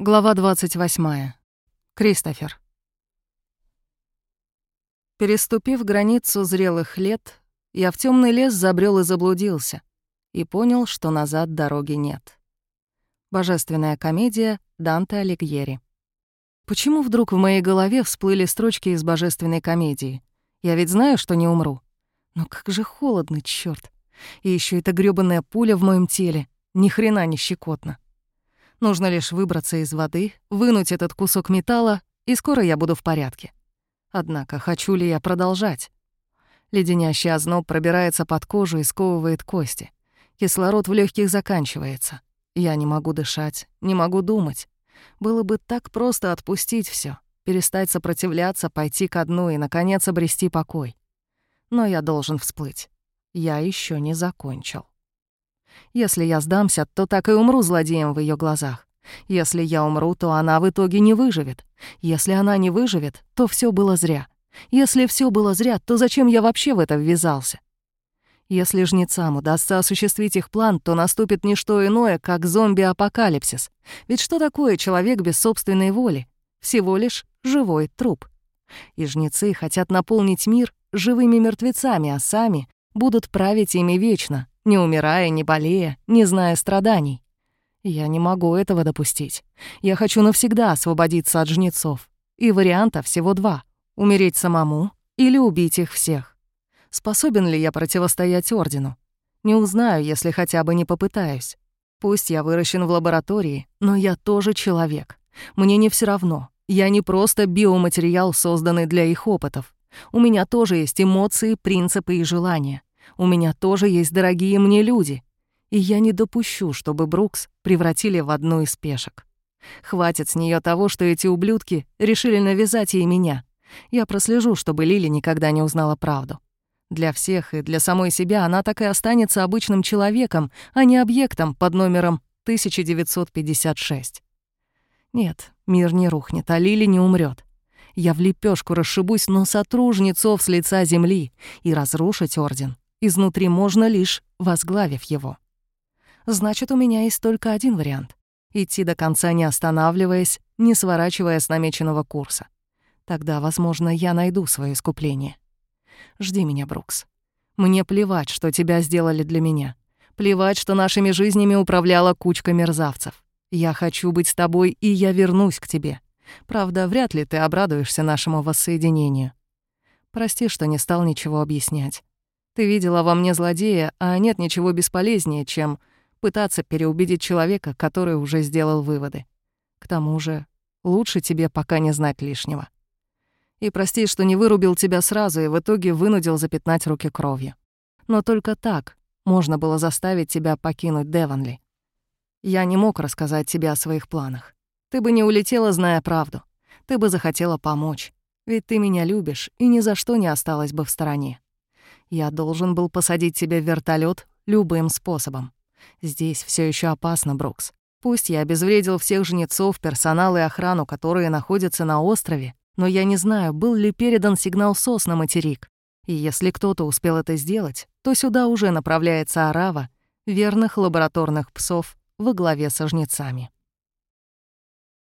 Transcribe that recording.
Глава 28. Кристофер. Переступив границу зрелых лет, я в темный лес забрел и заблудился, и понял, что назад дороги нет. Божественная комедия Данте Алигьери. Почему вдруг в моей голове всплыли строчки из божественной комедии? Я ведь знаю, что не умру. Но как же холодно, чёрт. И еще эта грёбаная пуля в моем теле. Ни хрена не щекотно. Нужно лишь выбраться из воды, вынуть этот кусок металла, и скоро я буду в порядке. Однако хочу ли я продолжать? Леденящий озноб пробирается под кожу и сковывает кости. Кислород в легких заканчивается. Я не могу дышать, не могу думать. Было бы так просто отпустить все, перестать сопротивляться, пойти ко дну и, наконец, обрести покой. Но я должен всплыть. Я еще не закончил. Если я сдамся, то так и умру злодеем в ее глазах. Если я умру, то она в итоге не выживет. Если она не выживет, то все было зря. Если все было зря, то зачем я вообще в это ввязался? Если жнецам удастся осуществить их план, то наступит не что иное, как зомби-апокалипсис. Ведь что такое человек без собственной воли? Всего лишь живой труп. И жнецы хотят наполнить мир живыми мертвецами, а сами будут править ими вечно, не умирая, не болея, не зная страданий. Я не могу этого допустить. Я хочу навсегда освободиться от жнецов. И варианта всего два — умереть самому или убить их всех. Способен ли я противостоять Ордену? Не узнаю, если хотя бы не попытаюсь. Пусть я выращен в лаборатории, но я тоже человек. Мне не все равно. Я не просто биоматериал, созданный для их опытов. У меня тоже есть эмоции, принципы и желания. У меня тоже есть дорогие мне люди. И я не допущу, чтобы Брукс превратили в одну из пешек. Хватит с нее того, что эти ублюдки решили навязать ей меня. Я прослежу, чтобы Лили никогда не узнала правду. Для всех и для самой себя она так и останется обычным человеком, а не объектом под номером 1956. Нет, мир не рухнет, а Лили не умрет. Я в лепешку расшибусь, но сотру жнецов с лица земли, и разрушить Орден Изнутри можно лишь возглавив его. Значит, у меня есть только один вариант — идти до конца, не останавливаясь, не сворачивая с намеченного курса. Тогда, возможно, я найду свое искупление. Жди меня, Брукс. Мне плевать, что тебя сделали для меня. Плевать, что нашими жизнями управляла кучка мерзавцев. Я хочу быть с тобой, и я вернусь к тебе. Правда, вряд ли ты обрадуешься нашему воссоединению. Прости, что не стал ничего объяснять. Ты видела во мне злодея, а нет ничего бесполезнее, чем пытаться переубедить человека, который уже сделал выводы. К тому же, лучше тебе пока не знать лишнего. И прости, что не вырубил тебя сразу и в итоге вынудил запятнать руки кровью. Но только так можно было заставить тебя покинуть Девонли. Я не мог рассказать тебе о своих планах. Ты бы не улетела, зная правду. Ты бы захотела помочь. Ведь ты меня любишь и ни за что не осталась бы в стороне. Я должен был посадить тебя в вертолет любым способом. Здесь все еще опасно, Брукс. Пусть я обезвредил всех жнецов, персонал и охрану, которые находятся на острове, но я не знаю, был ли передан сигнал СОС на материк. И если кто-то успел это сделать, то сюда уже направляется арава верных лабораторных псов во главе со жнецами.